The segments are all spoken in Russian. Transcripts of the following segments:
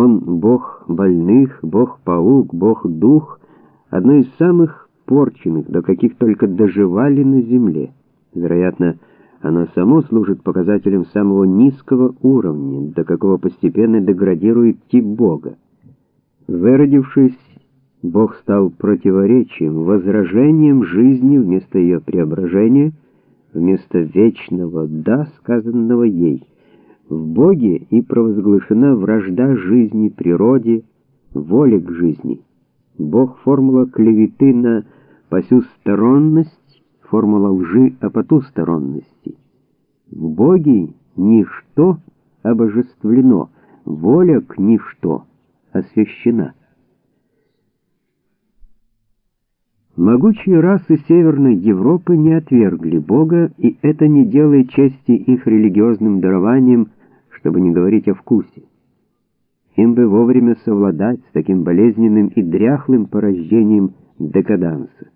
Он бог больных, бог-паук, бог-дух, одно из самых порченных, до каких только доживали на земле. Вероятно, оно само служит показателем самого низкого уровня, до какого постепенно деградирует тип Бога. Выродившись, Бог стал противоречием, возражением жизни вместо ее преображения, вместо вечного «да», сказанного ей. В Боге и провозглашена вражда жизни, природе, воле к жизни. Бог — формула клеветы на посюсторонность, формула лжи о потусторонности. В Боге ничто обожествлено, воля к ничто освящена. Могучие расы Северной Европы не отвергли Бога, и это не делает чести их религиозным дарованием, чтобы не говорить о вкусе. Им бы вовремя совладать с таким болезненным и дряхлым порождением декаданса.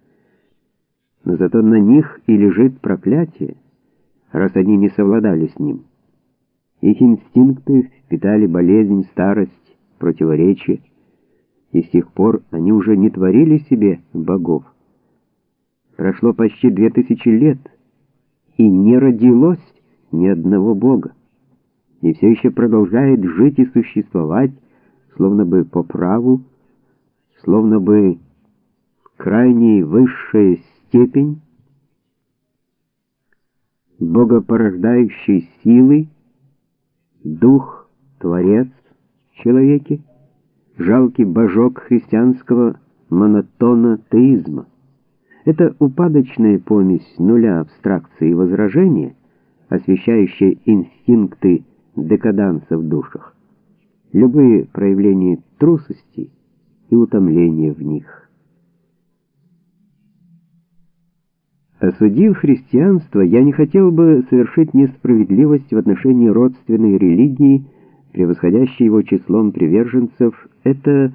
Но зато на них и лежит проклятие, раз они не совладали с ним. Их инстинкты впитали болезнь, старость, противоречие, и с тех пор они уже не творили себе богов. Прошло почти две тысячи лет, и не родилось ни одного бога, и все еще продолжает жить и существовать, словно бы по праву, словно бы крайне высшая степень богопорождающей силы, дух, творец в человеке, жалкий божок христианского монотона теизма. Это упадочная помесь нуля абстракции и возражения, освещающая инстинкты декаданса в душах, любые проявления трусости и утомления в них. Осудив христианство, я не хотел бы совершить несправедливость в отношении родственной религии, превосходящей его числом приверженцев, это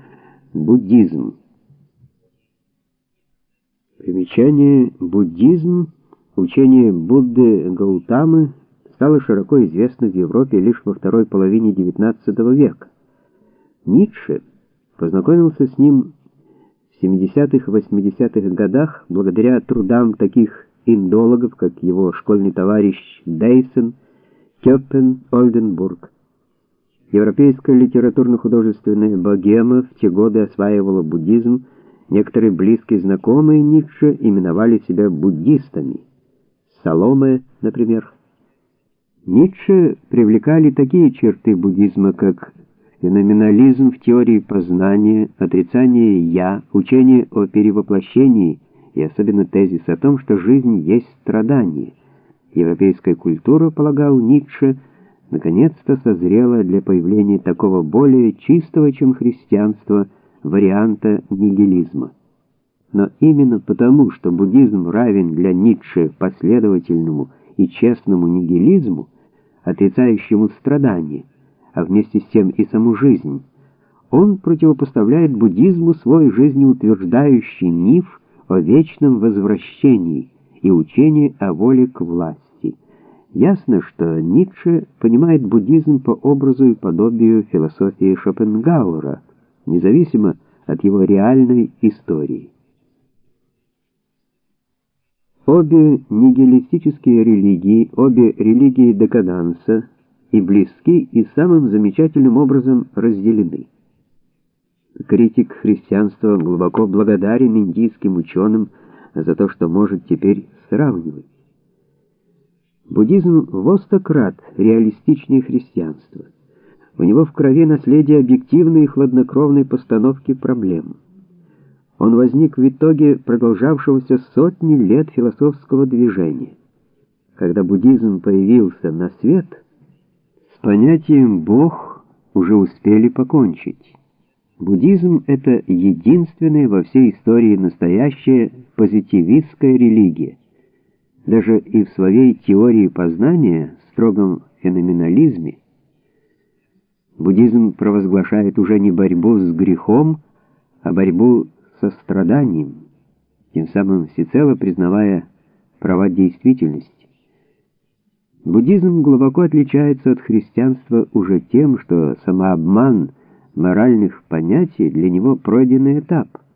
буддизм. Примечание «буддизм» учение Будды Гаутамы стало широко известно в Европе лишь во второй половине XIX века. Ницше познакомился с ним в 70-80-х годах благодаря трудам таких индологов, как его школьный товарищ Дейсон, Кёппен, Ольденбург. Европейская литературно-художественная богема в те годы осваивала буддизм, некоторые близкие знакомые Ницше именовали себя буддистами. Саломе, например. Ницше привлекали такие черты буддизма, как феноменализм в теории познания, отрицание «я», учение о перевоплощении и особенно тезис о том, что жизнь есть страдание. Европейская культура, полагал Ницше, наконец-то созрела для появления такого более чистого, чем христианство, варианта нигилизма. Но именно потому, что буддизм равен для Ницше последовательному и честному нигилизму, отрицающему страдания, а вместе с тем и саму жизнь, он противопоставляет буддизму свой жизнеутверждающий миф о вечном возвращении и учение о воле к власти. Ясно, что Ницше понимает буддизм по образу и подобию философии Шопенгауэра, независимо от его реальной истории. Обе нигилистические религии, обе религии декаданса и близки и самым замечательным образом разделены. Критик христианства глубоко благодарен индийским ученым за то, что может теперь сравнивать. Буддизм востократ реалистичнее христианства. У него в крови наследие объективной и хладнокровной постановки проблем. Он возник в итоге продолжавшегося сотни лет философского движения. Когда буддизм появился на свет, с понятием «Бог» уже успели покончить. Буддизм — это единственная во всей истории настоящая позитивистская религия. Даже и в своей теории познания, строгом феноменализме, буддизм провозглашает уже не борьбу с грехом, а борьбу со страданием, тем самым всецело признавая права действительности. Буддизм глубоко отличается от христианства уже тем, что самообман – моральных понятий для него пройденный этап —